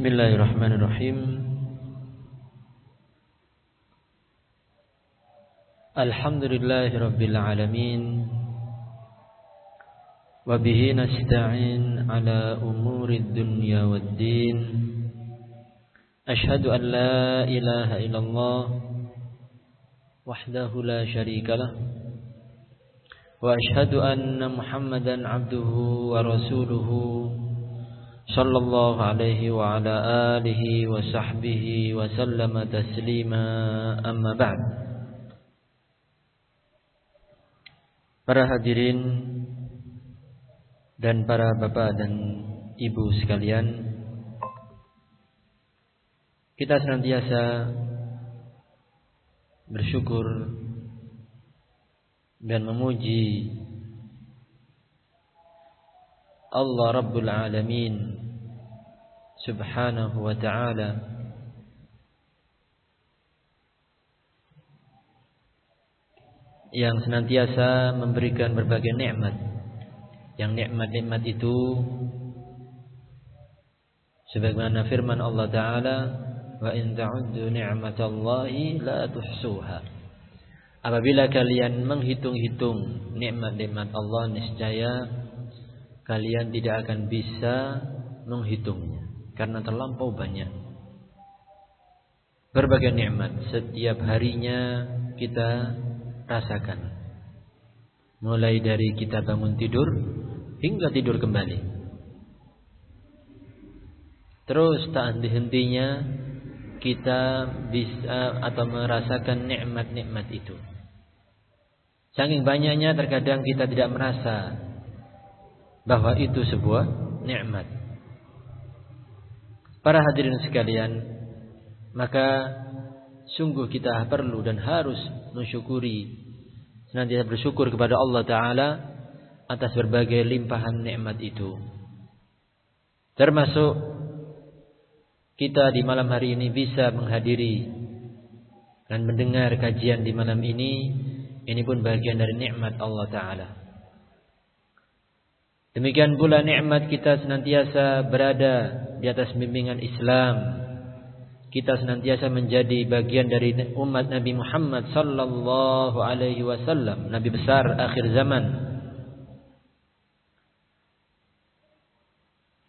Bismillahirrahmanirrahim. Alhamdulillahirabbil alamin. Wa bihi nasta'in ala umurid dunya waddin. Ashhadu an la ilaha illallah wahdahu la syarika lah. Wa ashhadu anna Muhammadan abduhu wa rasuluhu صلى الله عليه وعلى آله وصحبه وسلم تسليما أما بعد Para hadirin dan para bapak dan ibu sekalian Kita senantiasa bersyukur dan memuji Allah Rabbul Alamin subhanahu wa ta'ala. Yang senantiasa memberikan berbagai nikmat. Yang nikmat-nikmat itu sebagaimana firman Allah taala wa in ta'uddu ni'matallahi la tuhsuha. Apabila kalian menghitung-hitung nikmat-nikmat Allah niscaya kalian tidak akan bisa menghitungnya karena terlampau banyak. Berbagai nikmat setiap harinya kita rasakan. Mulai dari kita bangun tidur hingga tidur kembali. Terus tak henti-hentinya kita bisa atau merasakan nikmat-nikmat itu. Saking banyaknya terkadang kita tidak merasa bahwa itu sebuah nikmat. Para hadirin sekalian, maka sungguh kita perlu dan harus mensyukuri senantiasa bersyukur kepada Allah taala atas berbagai limpahan nikmat itu. Termasuk kita di malam hari ini bisa menghadiri dan mendengar kajian di malam ini, ini pun bagian dari nikmat Allah taala. Demikian pula nikmat kita senantiasa berada di atas bimbingan Islam. Kita senantiasa menjadi bagian dari umat Nabi Muhammad sallallahu alaihi wasallam, nabi besar akhir zaman.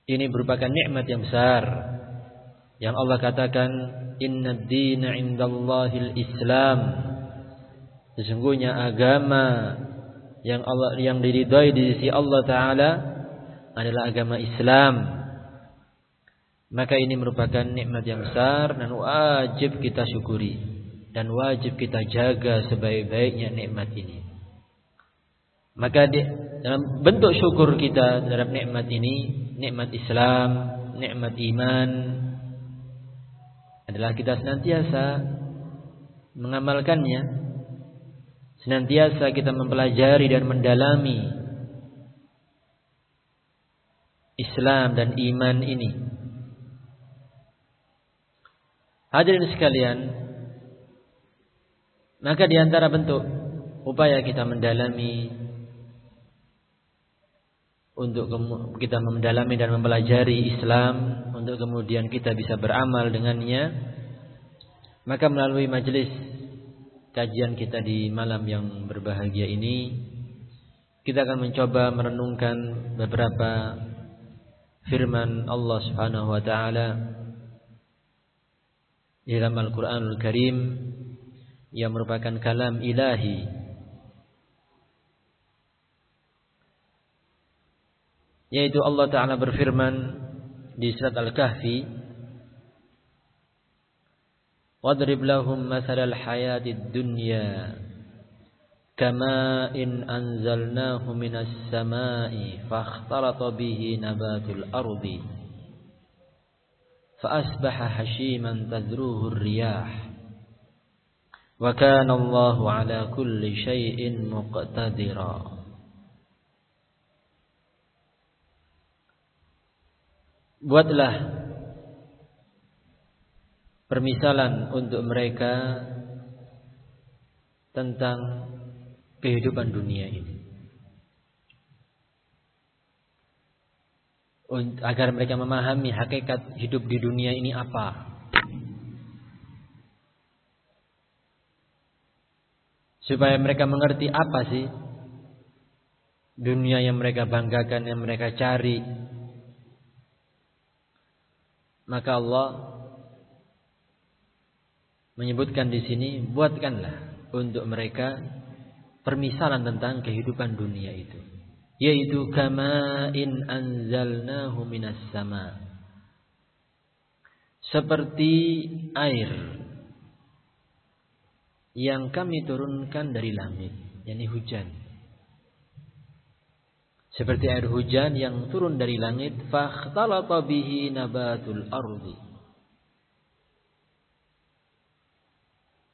Ini merupakan nikmat yang besar yang Allah katakan inna dina indallahil Islam. Sesungguhnya agama yang Allah yang diridhai di sisi Allah taala adalah agama Islam. Maka ini merupakan nikmat yang besar dan wajib kita syukuri dan wajib kita jaga sebaik-baiknya nikmat ini. Maka di, dalam bentuk syukur kita terhadap nikmat ini, nikmat Islam, nikmat iman adalah kita senantiasa mengamalkannya Senantiasa kita mempelajari dan mendalami Islam dan iman ini. Hadirin sekalian, maka di antara bentuk upaya kita mendalami untuk kita mendalami dan mempelajari Islam untuk kemudian kita bisa beramal dengannya maka melalui majelis kajian kita di malam yang berbahagia ini kita akan mencoba merenungkan beberapa firman Allah Subhanahu wa taala di dalam Al-Qur'anul Karim yang merupakan kalam ilahi. Yaitu Allah taala berfirman di surat Al-Kahfi واضرب لهم مثل الحياة الدنيا كماء إن أنزلناه من السماء فاختلط به نبات الأرض فأصبح حشيما تذروه الرياح وكان الله على كل شيء مقتدرا Buatlah permisalan untuk mereka tentang kehidupan dunia ini. agar mereka memahami hakikat hidup di dunia ini apa. Supaya mereka mengerti apa sih dunia yang mereka banggakan, yang mereka cari. Maka Allah menyebutkan di sini, buatkanlah untuk mereka permisalan tentang kehidupan dunia itu. Yaitu in anzalnahu minas sama. Seperti air yang kami turunkan dari langit, yakni hujan. Seperti air hujan yang turun dari langit, fakhtalata bihi nabatul ardi.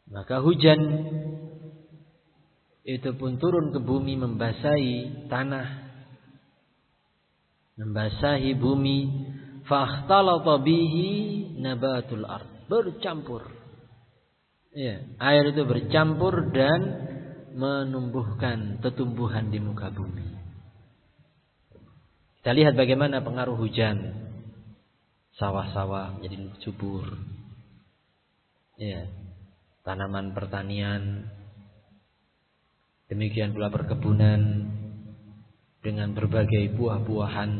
Maka hujan itu pun turun ke bumi membasahi tanah membasahi bumi. Fakhtalata bihi nabatul ard bercampur. Ya air itu bercampur dan menumbuhkan tetumbuhan di muka bumi. Kita lihat bagaimana pengaruh hujan. Sawah-sawah menjadi subur. Ya tanaman pertanian Demikian pula perkebunan dengan berbagai buah-buahan,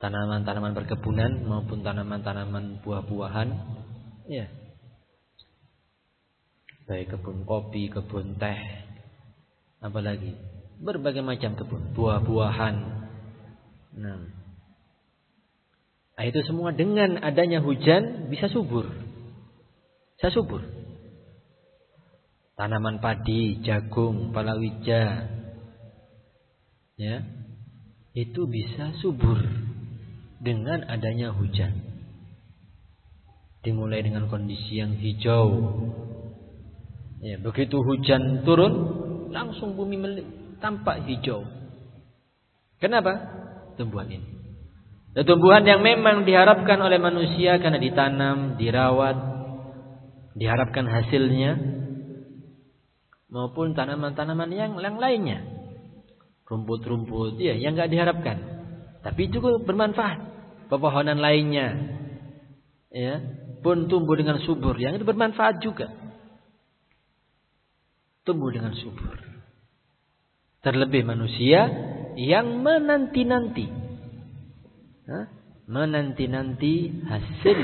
tanaman-tanaman perkebunan maupun tanaman-tanaman buah-buahan. Ya. Baik kebun kopi, kebun teh, apalagi berbagai macam kebun, buah-buahan. Nah, nah, itu semua dengan adanya hujan bisa subur. Bisa subur tanaman padi, jagung, palawija, ya, itu bisa subur dengan adanya hujan. Dimulai dengan kondisi yang hijau. Ya, begitu hujan turun, langsung bumi tampak hijau. Kenapa? Tumbuhan ini. Dan tumbuhan yang memang diharapkan oleh manusia karena ditanam, dirawat, diharapkan hasilnya maupun tanaman-tanaman yang, yang lainnya. Rumput-rumput ya yang nggak diharapkan. Tapi juga bermanfaat. Pepohonan lainnya ya pun tumbuh dengan subur yang itu bermanfaat juga. Tumbuh dengan subur. Terlebih manusia yang menanti-nanti. Menanti-nanti hasil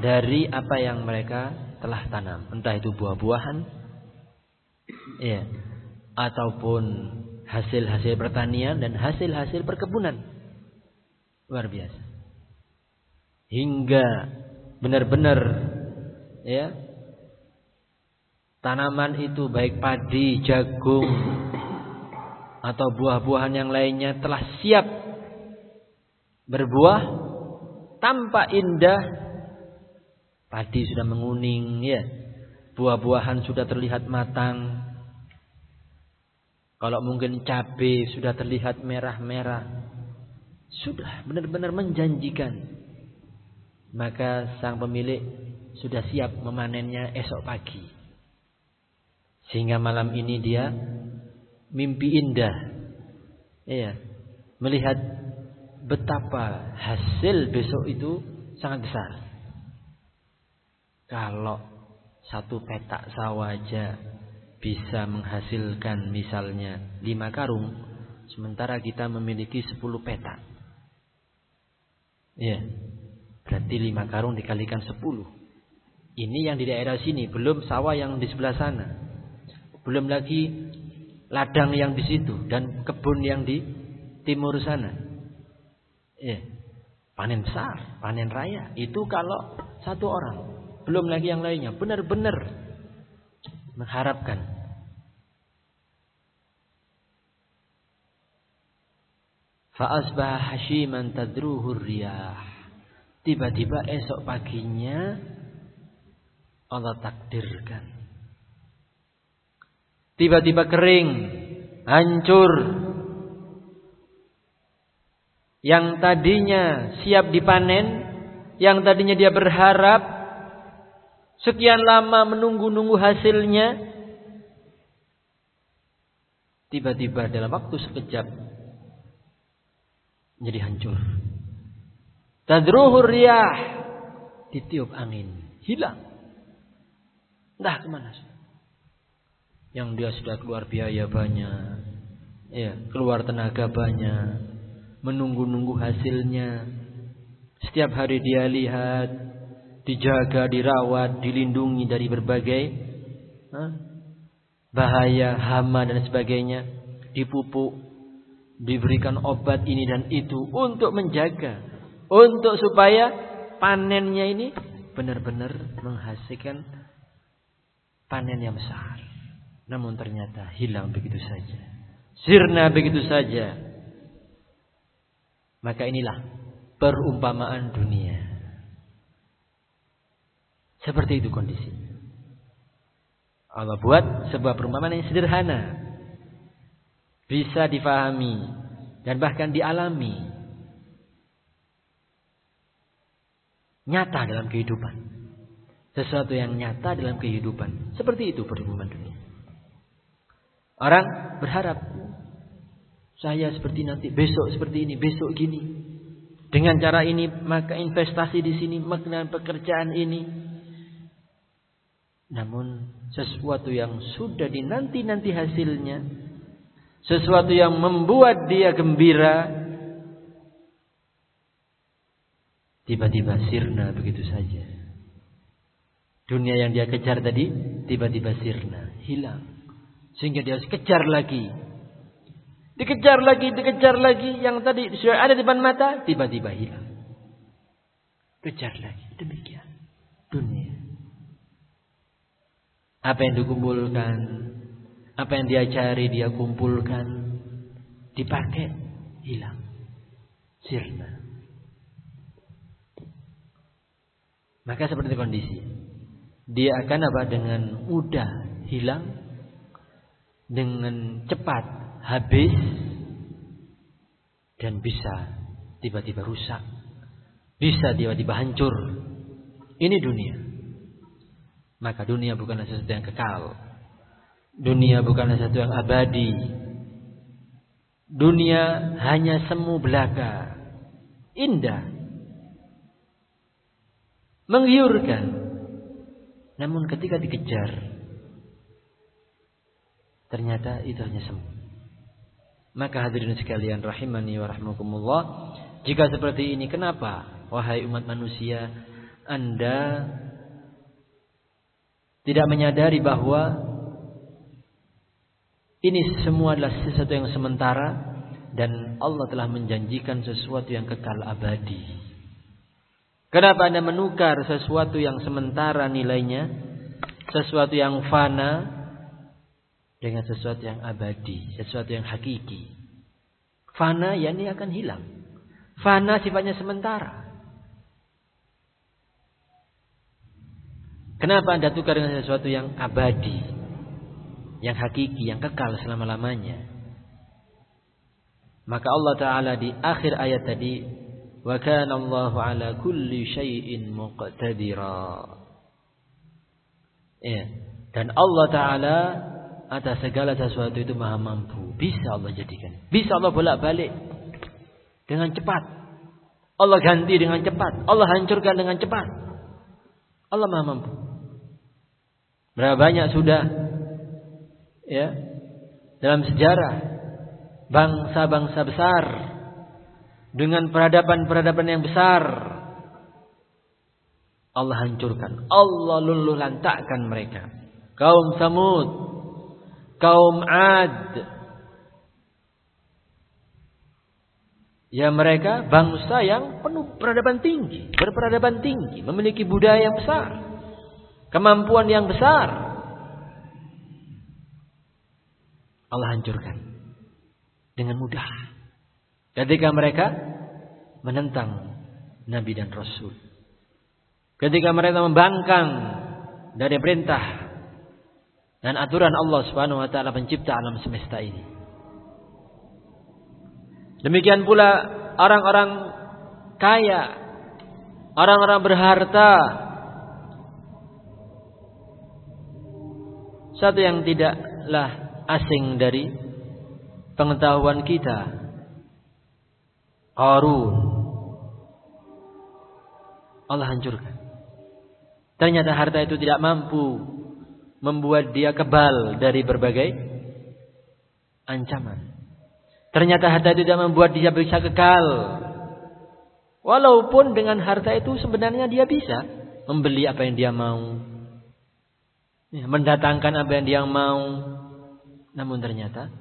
dari apa yang mereka telah tanam. Entah itu buah-buahan ya ataupun hasil-hasil pertanian dan hasil-hasil perkebunan. Luar biasa. Hingga benar-benar ya tanaman itu baik padi, jagung atau buah-buahan yang lainnya telah siap berbuah tanpa indah. Padi sudah menguning ya buah-buahan sudah terlihat matang kalau mungkin cabai sudah terlihat merah-merah. Sudah benar-benar menjanjikan. Maka sang pemilik sudah siap memanennya esok pagi. Sehingga malam ini dia mimpi indah. Iya. Melihat betapa hasil besok itu sangat besar. Kalau satu petak sawah aja bisa menghasilkan misalnya lima karung, sementara kita memiliki sepuluh petak. Ya, berarti lima karung dikalikan sepuluh. Ini yang di daerah sini, belum sawah yang di sebelah sana. Belum lagi ladang yang di situ dan kebun yang di timur sana. Ya, panen besar, panen raya. Itu kalau satu orang. Belum lagi yang lainnya. Benar-benar mengharapkan Fa'asbah tadruhur riyah. Tiba-tiba esok paginya Allah takdirkan. Tiba-tiba kering, hancur. Yang tadinya siap dipanen, yang tadinya dia berharap Sekian lama menunggu-nunggu hasilnya. Tiba-tiba dalam waktu sekejap. Menjadi hancur. Tadruhur riyah. Ditiup angin. Hilang. Entah ke mana. Yang dia sudah keluar biaya banyak. Ya, keluar tenaga banyak. Menunggu-nunggu hasilnya. Setiap hari dia lihat. Dijaga, dirawat, dilindungi dari berbagai bahaya, hama dan sebagainya. Dipupuk. Diberikan obat ini dan itu. Untuk menjaga untuk supaya panennya ini benar-benar menghasilkan panen yang besar. Namun ternyata hilang begitu saja. Sirna begitu saja. Maka inilah perumpamaan dunia. Seperti itu kondisinya. Allah buat sebuah perumpamaan yang sederhana. Bisa difahami dan bahkan dialami nyata dalam kehidupan. Sesuatu yang nyata dalam kehidupan. Seperti itu perhubungan dunia. Orang berharap saya seperti nanti, besok seperti ini, besok gini. Dengan cara ini maka investasi di sini, makna pekerjaan ini. Namun sesuatu yang sudah dinanti-nanti hasilnya, sesuatu yang membuat dia gembira, tiba-tiba sirna begitu saja. Dunia yang dia kejar tadi tiba-tiba sirna, hilang. Sehingga dia harus kejar lagi. Dikejar lagi, dikejar lagi. Yang tadi sudah ada di depan mata, tiba-tiba hilang. Kejar lagi. Demikian. Dunia. Apa yang dikumpulkan, apa yang dia cari, dia kumpulkan, dipakai, hilang. Sirna. Maka seperti kondisi. Dia akan apa? Dengan mudah hilang. Dengan cepat habis. Dan bisa tiba-tiba rusak. Bisa tiba-tiba hancur. Ini dunia. Maka dunia bukanlah sesuatu yang kekal. Dunia bukanlah sesuatu yang abadi. Dunia hanya semu belaka. Indah menggiurkan. Namun ketika dikejar, ternyata itu hanya semu. Maka hadirin sekalian rahimani wa rahmakumullah, jika seperti ini kenapa wahai umat manusia Anda tidak menyadari bahwa ini semua adalah sesuatu yang sementara dan Allah telah menjanjikan sesuatu yang kekal abadi. Kenapa Anda menukar sesuatu yang sementara nilainya, sesuatu yang fana dengan sesuatu yang abadi, sesuatu yang hakiki. Fana ya ini akan hilang. Fana sifatnya sementara. Kenapa Anda tukar dengan sesuatu yang abadi, yang hakiki, yang kekal selama-lamanya? Maka Allah Ta'ala di akhir ayat tadi kana Allah ala kulli syai'in muqtadira. Ya. Dan Allah Ta'ala atas segala sesuatu itu maha mampu. Bisa Allah jadikan. Bisa Allah bolak-balik. Dengan cepat. Allah ganti dengan cepat. Allah hancurkan dengan cepat. Allah maha mampu. Berapa banyak sudah ya dalam sejarah bangsa-bangsa besar dengan peradaban-peradaban yang besar. Allah hancurkan. Allah luluh lantakkan mereka. Kaum Samud. Kaum Ad. Ya mereka bangsa yang penuh peradaban tinggi. Berperadaban tinggi. Memiliki budaya yang besar. Kemampuan yang besar. Allah hancurkan. Dengan mudah. Ketika mereka menentang Nabi dan Rasul. Ketika mereka membangkang dari perintah dan aturan Allah Subhanahu wa taala pencipta alam semesta ini. Demikian pula orang-orang kaya, orang-orang berharta. Satu yang tidaklah asing dari pengetahuan kita Qarun. Allah hancurkan. Ternyata harta itu tidak mampu membuat dia kebal dari berbagai ancaman. Ternyata harta itu tidak membuat dia bisa kekal. Walaupun dengan harta itu sebenarnya dia bisa membeli apa yang dia mau. Ya, mendatangkan apa yang dia mau. Namun ternyata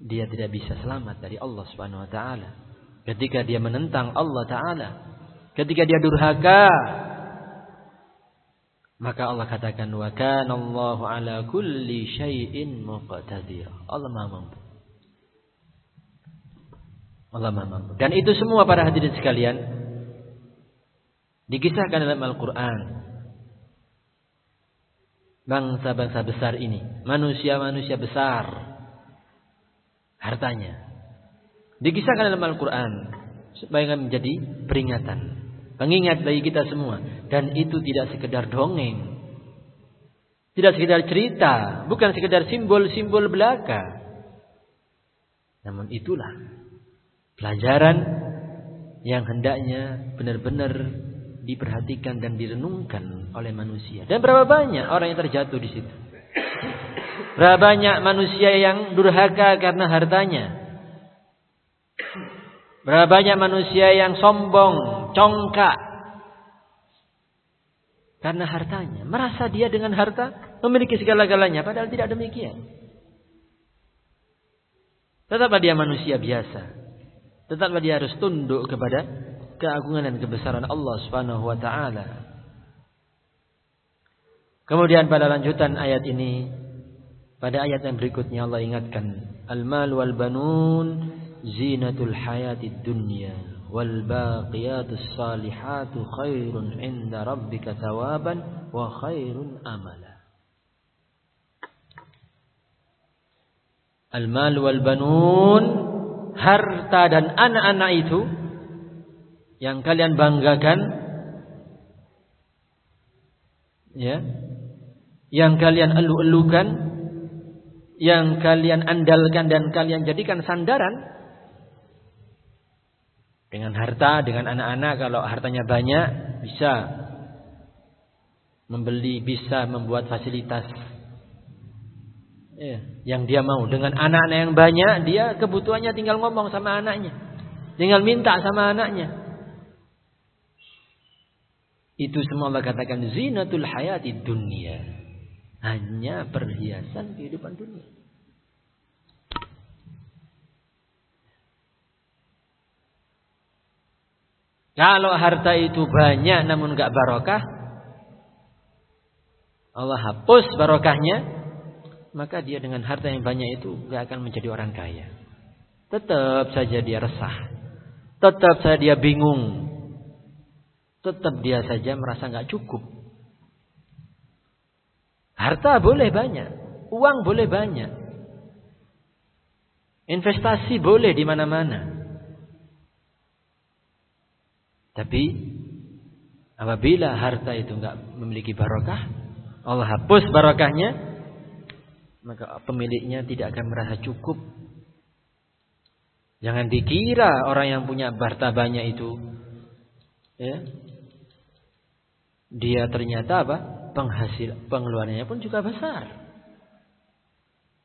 dia tidak bisa selamat dari Allah Subhanahu wa taala. Ketika dia menentang Allah taala, ketika dia durhaka, maka Allah katakan wa kana Allah ala kulli syai'in muqtadir. Allah Maha mampu. Allah Maha mampu. Dan itu semua para hadirin sekalian dikisahkan dalam Al-Qur'an. Bangsa-bangsa besar ini, manusia-manusia besar hartanya. Dikisahkan dalam Al-Qur'an supaya menjadi peringatan Pengingat bagi kita semua. Dan itu tidak sekedar dongeng. Tidak sekedar cerita. Bukan sekedar simbol-simbol belaka. Namun itulah pelajaran yang hendaknya benar-benar diperhatikan dan direnungkan oleh manusia. Dan berapa banyak orang yang terjatuh di situ? Berapa banyak manusia yang durhaka karena hartanya? Berapa banyak manusia yang sombong congkak karena hartanya. Merasa dia dengan harta memiliki segala-galanya. Padahal tidak demikian. Tetaplah dia manusia biasa. Tetaplah dia harus tunduk kepada keagungan dan kebesaran Allah Subhanahu wa taala. Kemudian pada lanjutan ayat ini pada ayat yang berikutnya Allah ingatkan al-mal wal banun zinatul hayatid dunya wal baqiyatus salihatu khairun 'inda rabbika thawaban wa khairun amala. Al-mal wal banun harta dan anak-anak itu yang kalian banggakan ya yang kalian elu-elukan yang kalian andalkan dan kalian jadikan sandaran dengan harta, dengan anak-anak kalau hartanya banyak bisa membeli, bisa membuat fasilitas ya, yang dia mau. Dengan anak-anak yang banyak, dia kebutuhannya tinggal ngomong sama anaknya. Tinggal minta sama anaknya. Itu semua Allah katakan zinatul hayati dunia. Hanya perhiasan kehidupan dunia. Kalau harta itu banyak namun gak barokah, Allah hapus barokahnya, maka dia dengan harta yang banyak itu gak akan menjadi orang kaya. Tetap saja dia resah. Tetap saja dia bingung. Tetap dia saja merasa gak cukup. Harta boleh banyak. Uang boleh banyak. Investasi boleh di mana-mana. Tapi apabila harta itu enggak memiliki barokah, Allah hapus barokahnya, maka pemiliknya tidak akan merasa cukup. Jangan dikira orang yang punya harta banyak itu ya, dia ternyata apa? Penghasil pengeluarannya pun juga besar.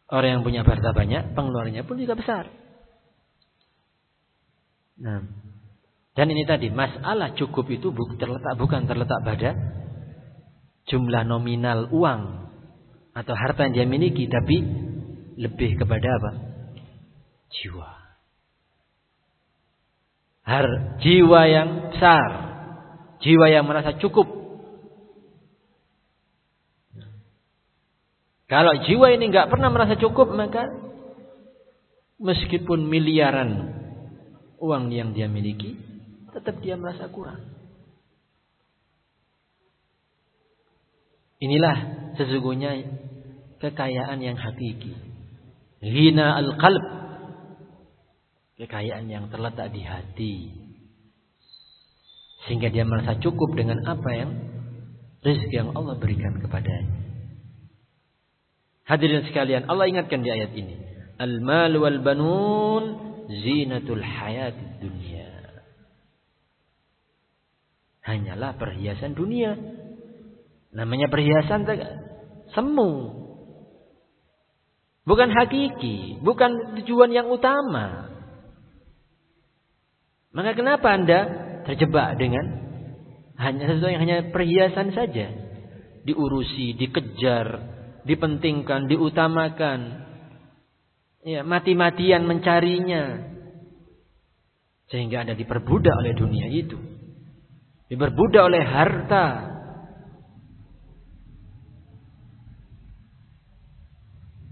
Orang yang punya harta banyak, pengeluarannya pun juga besar. Nah, dan ini tadi masalah cukup itu terletak bukan terletak pada jumlah nominal uang atau harta yang dia miliki, tapi lebih kepada apa? Jiwa. Har, jiwa yang besar, jiwa yang merasa cukup. Kalau jiwa ini nggak pernah merasa cukup, maka meskipun miliaran uang yang dia miliki, tetap dia merasa kurang. Inilah sesungguhnya kekayaan yang hakiki. Hina al-qalb. Kekayaan yang terletak di hati. Sehingga dia merasa cukup dengan apa yang rezeki yang Allah berikan kepadanya. Hadirin sekalian, Allah ingatkan di ayat ini. Al-mal wal banun zinatul hayat dunia. hanyalah perhiasan dunia. Namanya perhiasan semu. Bukan hakiki, bukan tujuan yang utama. Maka kenapa Anda terjebak dengan hanya sesuatu yang hanya perhiasan saja? Diurusi, dikejar, dipentingkan, diutamakan. Ya, mati-matian mencarinya. Sehingga Anda diperbudak oleh dunia itu. Diperbudak oleh harta.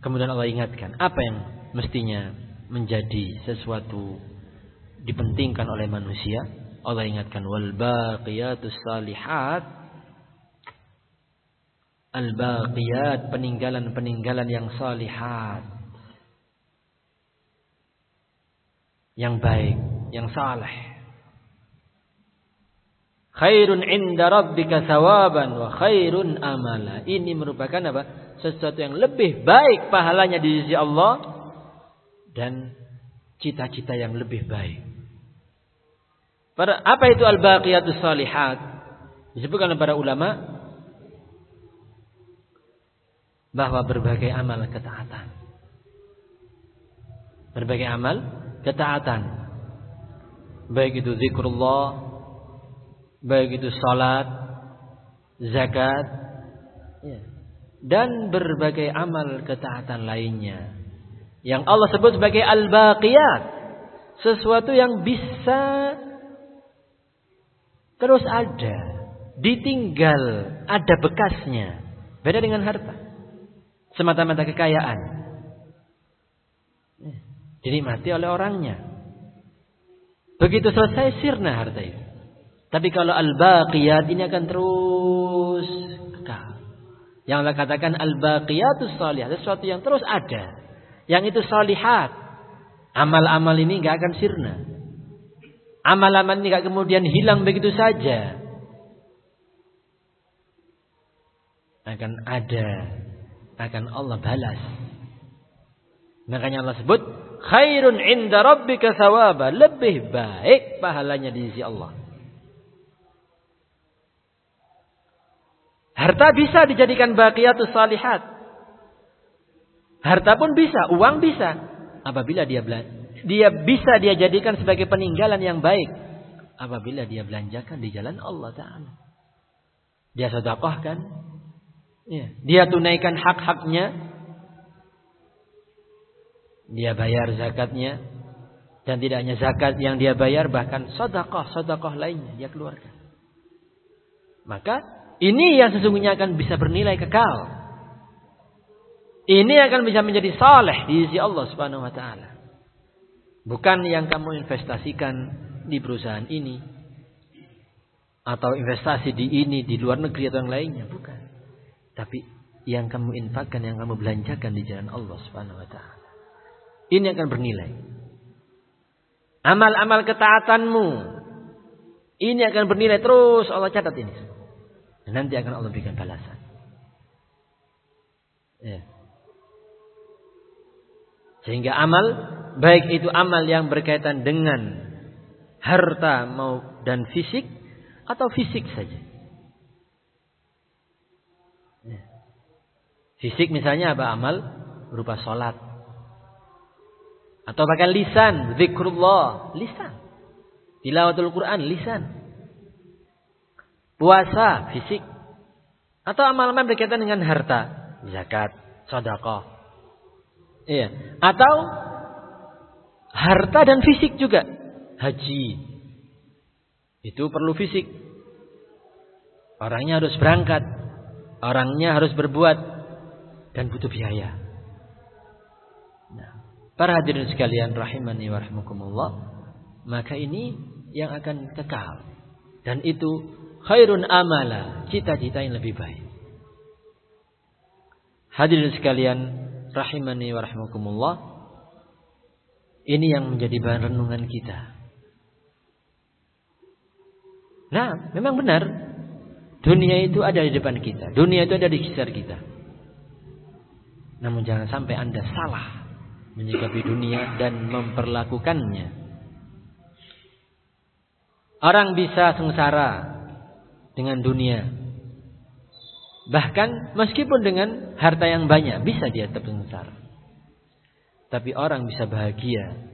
Kemudian Allah ingatkan apa yang mestinya menjadi sesuatu dipentingkan oleh manusia. Allah ingatkan wal baqiyatus salihat al baqiyat peninggalan-peninggalan yang salihat yang baik, yang saleh. Khairun inda rabbika sawaban wa khairun amala. Ini merupakan apa? Sesuatu yang lebih baik pahalanya di sisi Allah dan cita-cita yang lebih baik. Para, apa itu al-baqiyatus salihat? Disebutkan oleh para ulama bahwa berbagai amal ketaatan. Berbagai amal ketaatan. Baik itu zikrullah, baik itu salat, zakat, ya. dan berbagai amal ketaatan lainnya. Yang Allah sebut sebagai al-baqiyat. Sesuatu yang bisa terus ada, ditinggal, ada bekasnya. Beda dengan harta. Semata-mata kekayaan. Dinikmati oleh orangnya. Begitu selesai sirna harta itu. Tapi kalau al-baqiyat ini akan terus kekal. Yang Allah katakan al-baqiyatus salihah, sesuatu yang terus ada. Yang itu salihat. Amal-amal ini nggak akan sirna. Amal-amal ini gak kemudian hilang begitu saja. Akan ada. Akan Allah balas. Makanya Allah sebut. Khairun inda rabbika sawaba. Lebih baik pahalanya di sisi Allah. Harta bisa dijadikan baqiyatus salihat. Harta pun bisa, uang bisa. Apabila dia dia bisa dia jadikan sebagai peninggalan yang baik apabila dia belanjakan di jalan Allah taala. Dia sedekahkan. Dia tunaikan hak-haknya, dia bayar zakatnya, dan tidak hanya zakat yang dia bayar, bahkan sedekah lainnya dia keluarkan. Maka ini yang sesungguhnya akan bisa bernilai kekal. Ini akan bisa menjadi saleh di sisi Allah Subhanahu wa taala. Bukan yang kamu investasikan di perusahaan ini. Atau investasi di ini, di luar negeri atau yang lainnya. Bukan. Tapi yang kamu infakkan, yang kamu belanjakan di jalan Allah subhanahu wa ta'ala. Ini akan bernilai. Amal-amal ketaatanmu. Ini akan bernilai terus. Allah catat ini. Dan nanti akan Allah berikan balasan. Ya. Sehingga amal baik itu amal yang berkaitan dengan harta mau dan fisik atau fisik saja. Fisik misalnya apa amal berupa sholat atau bahkan lisan, zikrullah, lisan. Tilawatul Quran, lisan. Puasa, fisik. Atau amal-amal berkaitan dengan harta, zakat, sedekah. Iya. Atau harta dan fisik juga. Haji. Itu perlu fisik. Orangnya harus berangkat. Orangnya harus berbuat. Dan butuh biaya. Nah, para hadirin sekalian rahimani wa rahmukumullah. Maka ini yang akan kekal. Dan itu khairun amala. Cita-cita yang lebih baik. Hadirin sekalian rahimani wa rahmukumullah. Ini yang menjadi bahan renungan kita. Nah, memang benar. Dunia itu ada di depan kita. Dunia itu ada di sekitar kita. Namun jangan sampai Anda salah menyikapi dunia dan memperlakukannya. Orang bisa sengsara dengan dunia. Bahkan meskipun dengan harta yang banyak bisa dia terbesar. Tapi orang bisa bahagia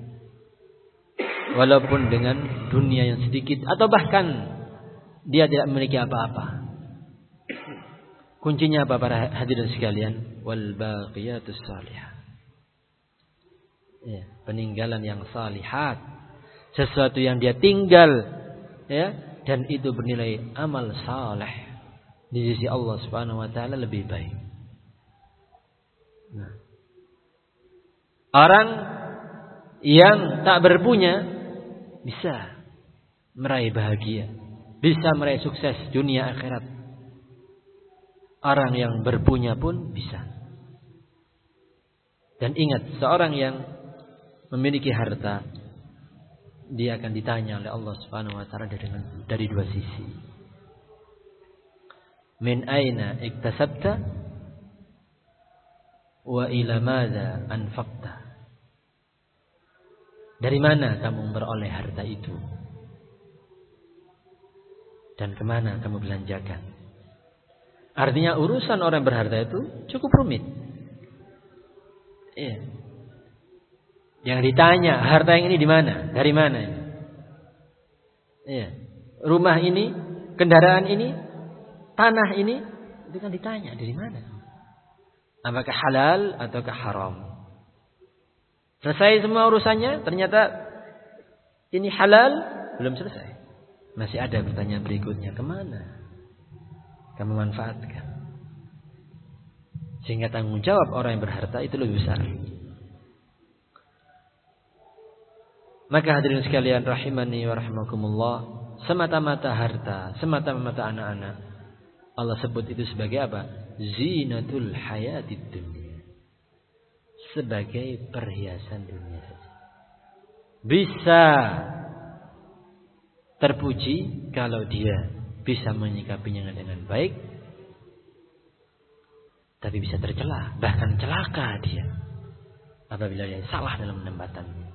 walaupun dengan dunia yang sedikit atau bahkan dia tidak memiliki apa-apa. Kuncinya apa para hadirin sekalian? Wal baqiyatus salihah. Ya, peninggalan yang salihat. Sesuatu yang dia tinggal ya dan itu bernilai amal saleh di sisi Allah Subhanahu wa taala lebih baik. Nah. Orang yang tak berpunya bisa meraih bahagia, bisa meraih sukses dunia akhirat. Orang yang berpunya pun bisa. Dan ingat, seorang yang memiliki harta, dia akan ditanya oleh Allah Subhanahu wa taala dari dari dua sisi. Min aina iktasabta wa ila madza anfaqta? Dari mana kamu beroleh harta itu? Dan ke mana kamu belanjakan? Artinya urusan orang berharta itu cukup rumit. Iya. Yang ditanya, harta yang ini di mana? Dari mana ini? Iya. Rumah ini, kendaraan ini, tanah ini, itu kan ditanya dari mana? Apakah halal ataukah haram? Selesai semua urusannya, ternyata ini halal, belum selesai. Masih ada pertanyaan berikutnya, ke mana? Kamu manfaatkan. Sehingga tanggung jawab orang yang berharta itu lebih besar. Maka hadirin sekalian rahimani wa rahimakumullah, semata-mata harta, semata-mata anak-anak, Allah sebut itu sebagai apa? Zinatul hayatid dunia. Sebagai perhiasan dunia saja. Bisa terpuji kalau dia bisa menyikapinya dengan baik, tapi bisa tercela, bahkan celaka dia apabila dia salah dalam penempatannya.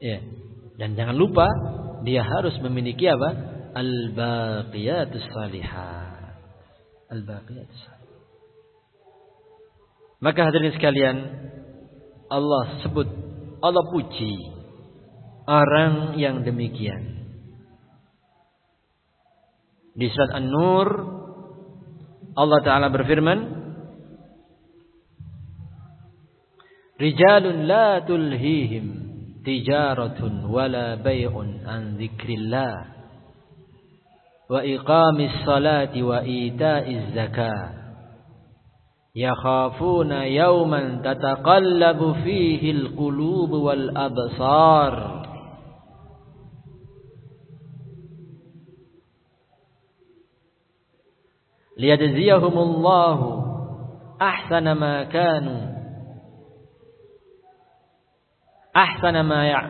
Ya. Dan jangan lupa dia harus memiliki apa? Al-baqiyatus salihat. Al-baqiyatus. Maka hadirin sekalian, Allah sebut, Allah puji orang yang demikian. Di surat An-Nur Allah taala berfirman Rijalun la tulhihim tijaratun wala bay'un an dzikrillah wa iqamis salati wa ita'iz zakah yakhafuna yawman tataqallabu fihi al-qulub wal absar liyajziyahumullahu ahsana ma kanu ahsana ma ya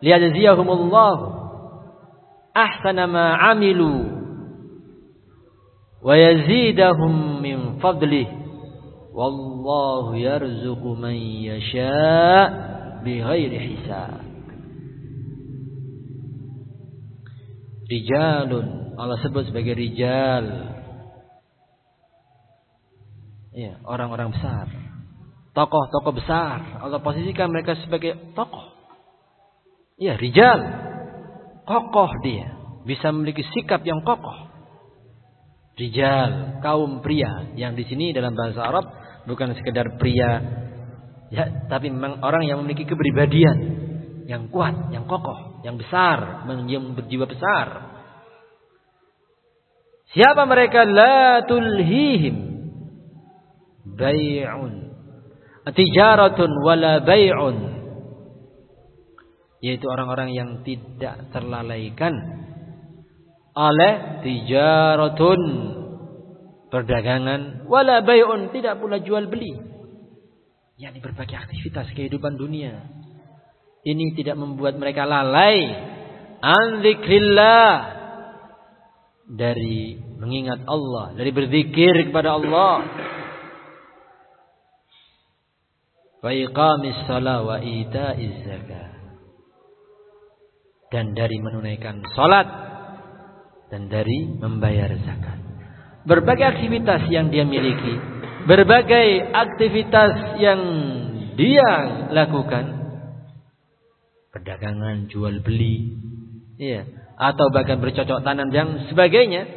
liyajziyahumullahu ahsana ma amilu wa yazidahum min fadlih wallahu yarzuqu man yasha bighairi hisab rijalun Allah sebut sebagai rijal Ya, orang-orang besar. Tokoh-tokoh besar. Allah posisikan mereka sebagai tokoh. Ya, rijal. Kokoh dia. Bisa memiliki sikap yang kokoh. Rijal, kaum pria. Yang di sini dalam bahasa Arab bukan sekedar pria. Ya, tapi memang orang yang memiliki kepribadian. Yang kuat, yang kokoh, yang besar. Yang berjiwa besar. Siapa mereka? La tulhihim bai'un. Tijaratun wala bai'un. Yaitu orang-orang yang tidak terlalaikan. Oleh tijaratun. Perdagangan. Wala bai'un. Tidak pula jual beli. Yakni berbagai aktivitas kehidupan dunia. Ini tidak membuat mereka lalai. An dari mengingat Allah. Dari berzikir kepada Allah wa iqamis salat wa ita'iz zakat dan dari menunaikan salat dan dari membayar zakat. Berbagai aktivitas yang dia miliki, berbagai aktivitas yang dia lakukan, perdagangan, jual beli, iya, atau bahkan bercocok tanam dan sebagainya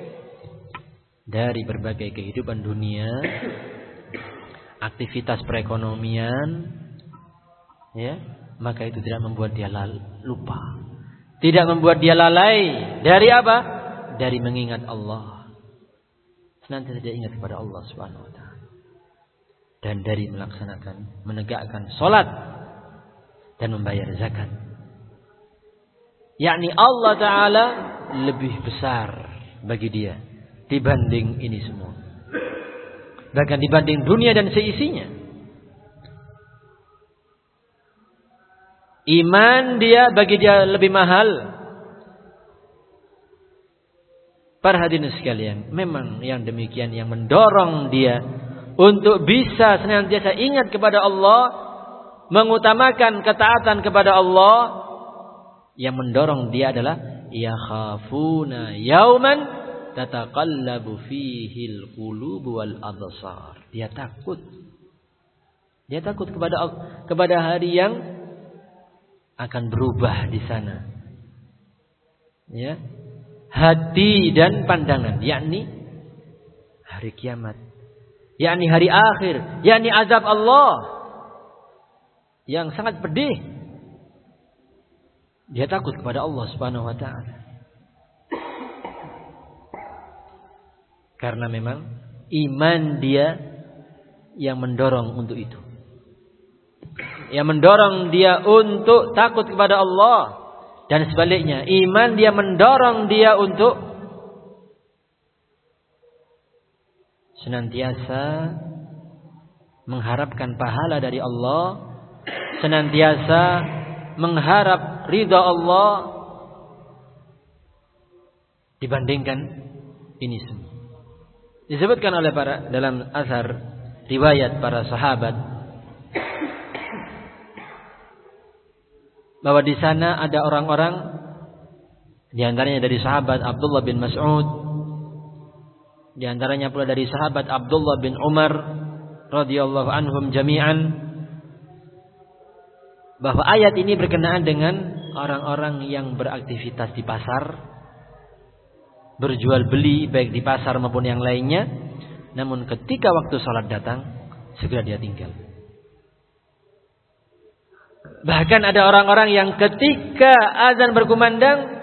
dari berbagai kehidupan dunia, aktivitas perekonomian, ya, maka itu tidak membuat dia lupa. Tidak membuat dia lalai dari apa? Dari mengingat Allah. Senantiasa dia ingat kepada Allah Subhanahu wa taala. Dan dari melaksanakan, menegakkan salat dan membayar zakat. Yakni Allah taala lebih besar bagi dia dibanding ini semua. Bahkan dibanding dunia dan seisinya. Iman dia bagi dia lebih mahal. Para hadirin sekalian, memang yang demikian yang mendorong dia untuk bisa senantiasa ingat kepada Allah, mengutamakan ketaatan kepada Allah, yang mendorong dia adalah ya khafuna yauman tataqallabu fihi al-qulub wal absar. Dia takut. Dia takut kepada kepada hari yang akan berubah di sana. Ya. Hati dan pandangan, yakni hari kiamat. Yakni hari akhir, yakni azab Allah yang sangat pedih. Dia takut kepada Allah Subhanahu wa taala. Karena memang iman dia yang mendorong untuk itu. Yang mendorong dia untuk takut kepada Allah. Dan sebaliknya iman dia mendorong dia untuk senantiasa mengharapkan pahala dari Allah senantiasa mengharap ridha Allah dibandingkan ini semua disebutkan oleh para dalam asar riwayat para sahabat bahwa di sana ada orang-orang di antaranya dari sahabat Abdullah bin Mas'ud di antaranya pula dari sahabat Abdullah bin Umar radhiyallahu anhum jami'an bahwa ayat ini berkenaan dengan orang-orang yang beraktivitas di pasar berjual beli baik di pasar maupun yang lainnya namun ketika waktu sholat datang segera dia tinggal Bahkan ada orang-orang yang ketika azan berkumandang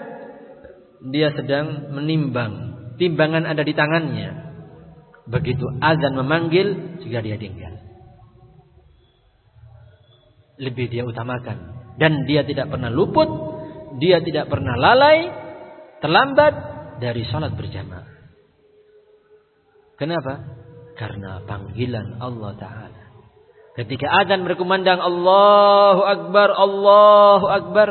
dia sedang menimbang, timbangan ada di tangannya. Begitu azan memanggil, juga dia tinggal. Lebih dia utamakan dan dia tidak pernah luput, dia tidak pernah lalai, terlambat dari sholat berjamaah. Kenapa? Karena panggilan Allah Ta'ala. Ketika adzan berkumandang Allahu Akbar, Allahu Akbar,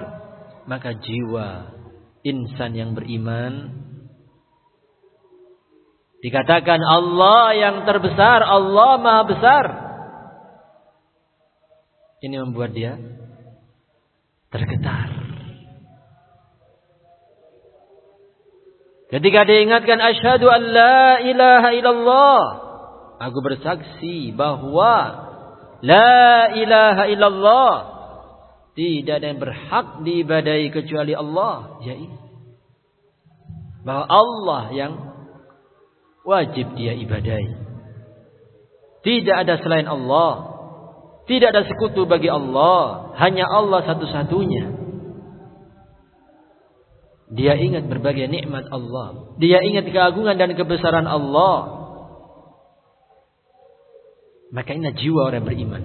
maka jiwa insan yang beriman dikatakan Allah yang terbesar, Allah Maha besar. Ini membuat dia tergetar. Ketika diingatkan asyhadu an la ilaha illallah, aku bersaksi bahwa La ilaha illallah. Tidak ada yang berhak diibadai kecuali Allah. Ya ini. Bahwa Allah yang wajib dia ibadai. Tidak ada selain Allah. Tidak ada sekutu bagi Allah. Hanya Allah satu-satunya. Dia ingat berbagai nikmat Allah. Dia ingat keagungan dan kebesaran Allah. Maka ini jiwa orang beriman.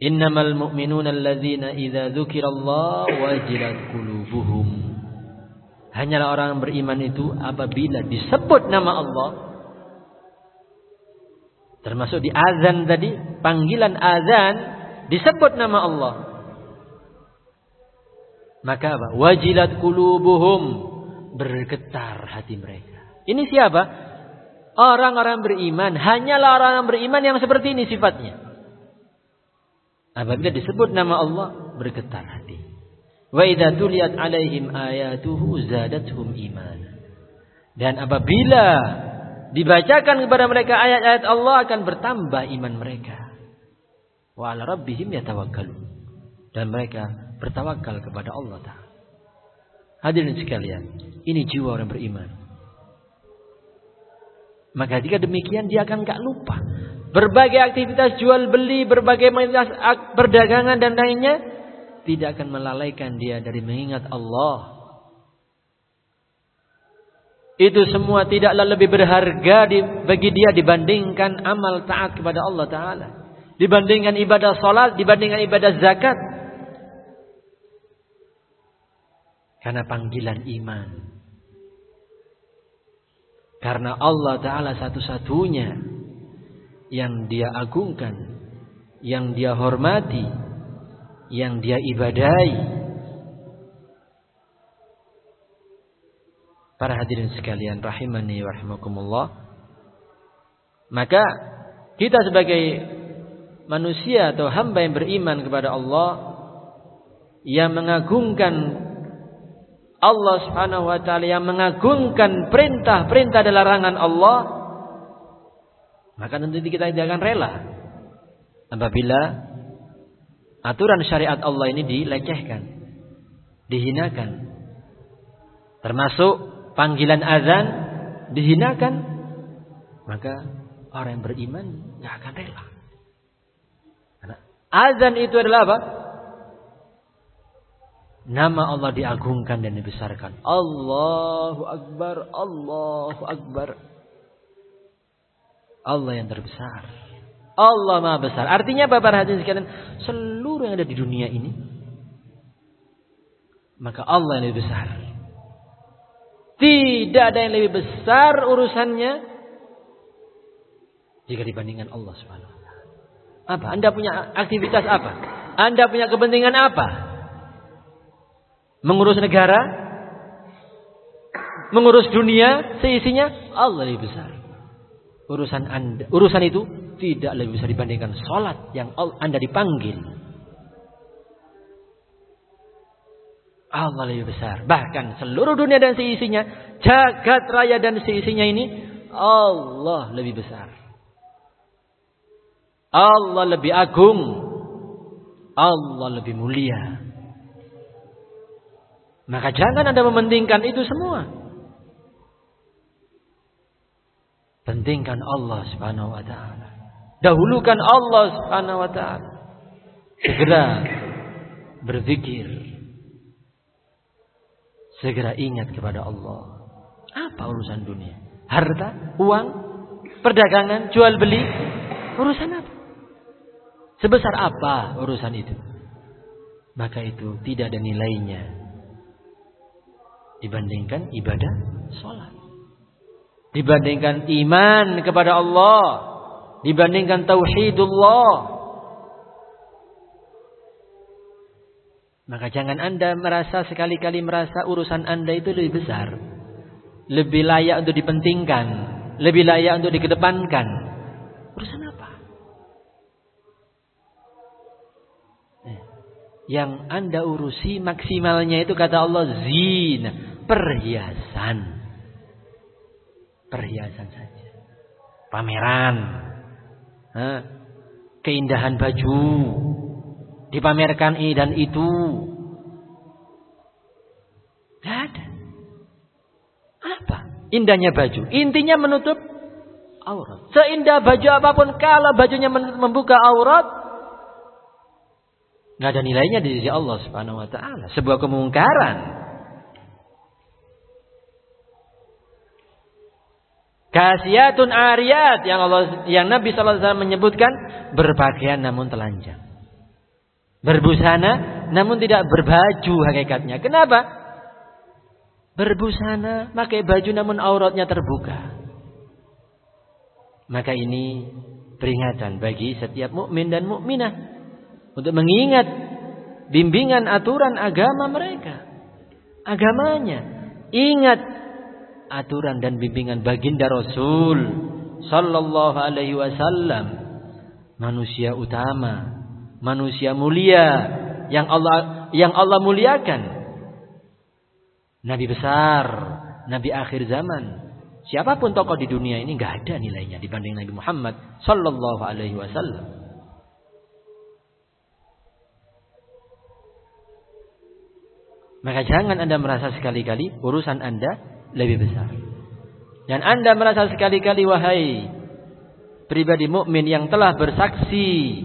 Innamal mu'minuna alladzina idza dzukirallah wajilat qulubuhum. Hanyalah orang beriman itu apabila disebut nama Allah termasuk di azan tadi, panggilan azan disebut nama Allah. Maka apa? Wajilat qulubuhum bergetar hati mereka. Ini siapa? Orang-orang beriman hanyalah orang-orang beriman yang seperti ini sifatnya. Apabila disebut nama Allah bergetar hati. Wa idza tuliyat alaihim ayatuhu zadatuhum iman. Dan apabila dibacakan kepada mereka ayat-ayat Allah akan bertambah iman mereka. Wa ala rabbihim yatawakkalun. Dan mereka bertawakal kepada Allah Ta'ala. Hadirin sekalian, ini jiwa orang beriman. Maka jika demikian dia akan gak lupa. Berbagai aktivitas jual beli, berbagai perdagangan dan lainnya tidak akan melalaikan dia dari mengingat Allah. Itu semua tidaklah lebih berharga bagi dia dibandingkan amal taat kepada Allah Ta'ala. Dibandingkan ibadah salat, dibandingkan ibadah zakat. Karena panggilan iman. Karena Allah Ta'ala satu-satunya yang dia agungkan, yang dia hormati, yang dia ibadai. Para hadirin sekalian rahimani wa rahimakumullah. Maka kita sebagai manusia atau hamba yang beriman kepada Allah yang mengagungkan Allah Subhanahu wa taala yang mengagungkan perintah-perintah dan larangan Allah maka tentu kita akan rela apabila aturan syariat Allah ini dilecehkan, dihinakan. Termasuk panggilan azan dihinakan, maka orang yang beriman nggak akan rela. Karena azan itu adalah apa? Nama Allah diagungkan dan dibesarkan. Allahu Akbar, Allahu Akbar. Allah yang terbesar. Allah Maha Besar. Artinya apa para hadirin sekalian? Seluruh yang ada di dunia ini maka Allah yang lebih besar. Tidak ada yang lebih besar urusannya jika dibandingkan Allah Subhanahu wa taala. Apa? Anda punya aktivitas apa? Anda punya kepentingan apa? Mengurus negara? Mengurus dunia seisinya? Allah lebih besar. Urusan Anda, urusan itu tidak lebih bisa dibandingkan sholat yang Anda dipanggil. Allah lebih besar. Bahkan seluruh dunia dan seisinya, jagat raya dan seisinya ini, Allah lebih besar. Allah lebih agung. Allah lebih mulia. Maka jangan Anda mementingkan itu semua. Pentingkan Allah Subhanahu wa taala. Dahulukan Allah Subhanahu wa taala. Segera berzikir. Segera ingat kepada Allah. Apa urusan dunia? Harta, uang, perdagangan, jual beli, urusan apa? Sebesar apa urusan itu? Maka itu tidak ada nilainya dibandingkan ibadah sholat. Dibandingkan iman kepada Allah dibandingkan tauhidullah. Maka jangan Anda merasa sekali-kali merasa urusan Anda itu lebih besar. Lebih layak untuk dipentingkan. Lebih layak untuk dikedepankan. Urusan apa? Eh, yang Anda urusi maksimalnya itu kata Allah zina. Perhiasan. Perhiasan saja. Pameran keindahan baju, dipamerkan ini dan itu. Tidak. Apa? Indahnya baju. Intinya menutup aurat. Seindah baju apa pun, kalau bajunya membuka aurat, nggak ada nilainya di sisi Allah Subhanahu Wa Taala. Sebuah kemungkaran. Kasiyatun ariyat yang Allah yang Nabi sallallahu alaihi wasallam menyebutkan berpakaian namun telanjang. Berbusana namun tidak berbaju hakikatnya. Kenapa? Berbusana, pakai baju namun auratnya terbuka. Maka ini peringatan bagi setiap mukmin dan mukminah untuk mengingat bimbingan aturan agama mereka. Agamanya. Ingat aturan dan bimbingan baginda Rasul sallallahu alaihi wasallam manusia utama manusia mulia yang Allah yang Allah muliakan. Nabi besar, nabi akhir zaman. Siapa pun tokoh di dunia ini nggak ada nilainya dibanding Nabi Muhammad sallallahu alaihi wasallam. Maka jangan Anda merasa sekali-kali urusan Anda lebih besar. Dan Anda merasa sekali-kali wahai pribadi mukmin yang telah bersaksi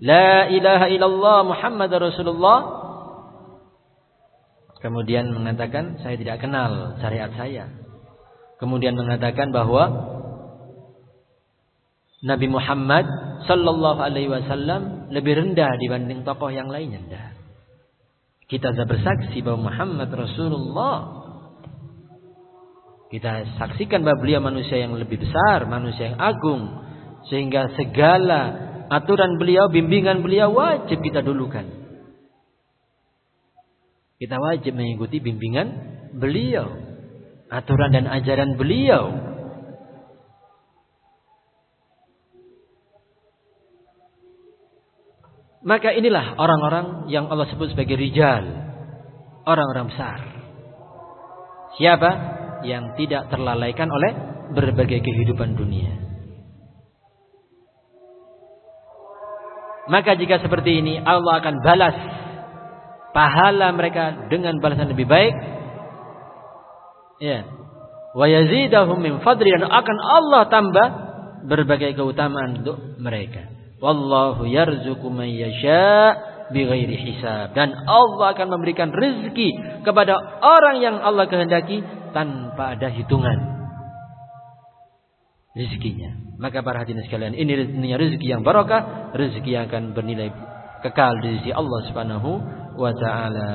la ilaha illallah Muhammad Rasulullah kemudian mengatakan saya tidak kenal syariat saya. Kemudian mengatakan bahwa Nabi Muhammad sallallahu alaihi wasallam lebih rendah dibanding tokoh yang lainnya. Kita sudah bersaksi bahwa Muhammad Rasulullah. Kita saksikan bahwa beliau manusia yang lebih besar, manusia yang agung. Sehingga segala aturan beliau, bimbingan beliau wajib kita dulukan. Kita wajib mengikuti bimbingan beliau. Aturan dan ajaran beliau. Maka inilah orang-orang yang Allah sebut sebagai rijal. Orang-orang besar. Siapa? Yang tidak terlalaikan oleh berbagai kehidupan dunia. Maka jika seperti ini Allah akan balas pahala mereka dengan balasan lebih baik. Ya. Wa yazidahum min fadli dan akan Allah tambah berbagai keutamaan untuk mereka. Wallahu yarzuqu man yasha bighairi hisab. Dan Allah akan memberikan rezeki kepada orang yang Allah kehendaki tanpa ada hitungan rezekinya. Maka para hadirin sekalian, ini rezeki yang barakah, rezeki yang akan bernilai kekal di sisi Allah Subhanahu wa taala.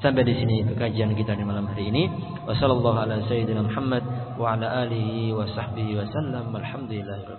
Sampai di sini kajian kita di malam hari ini. Wassallallahu ala sayyidina Muhammad wa ala alihi wa sahbihi wasallam. Alhamdulillah.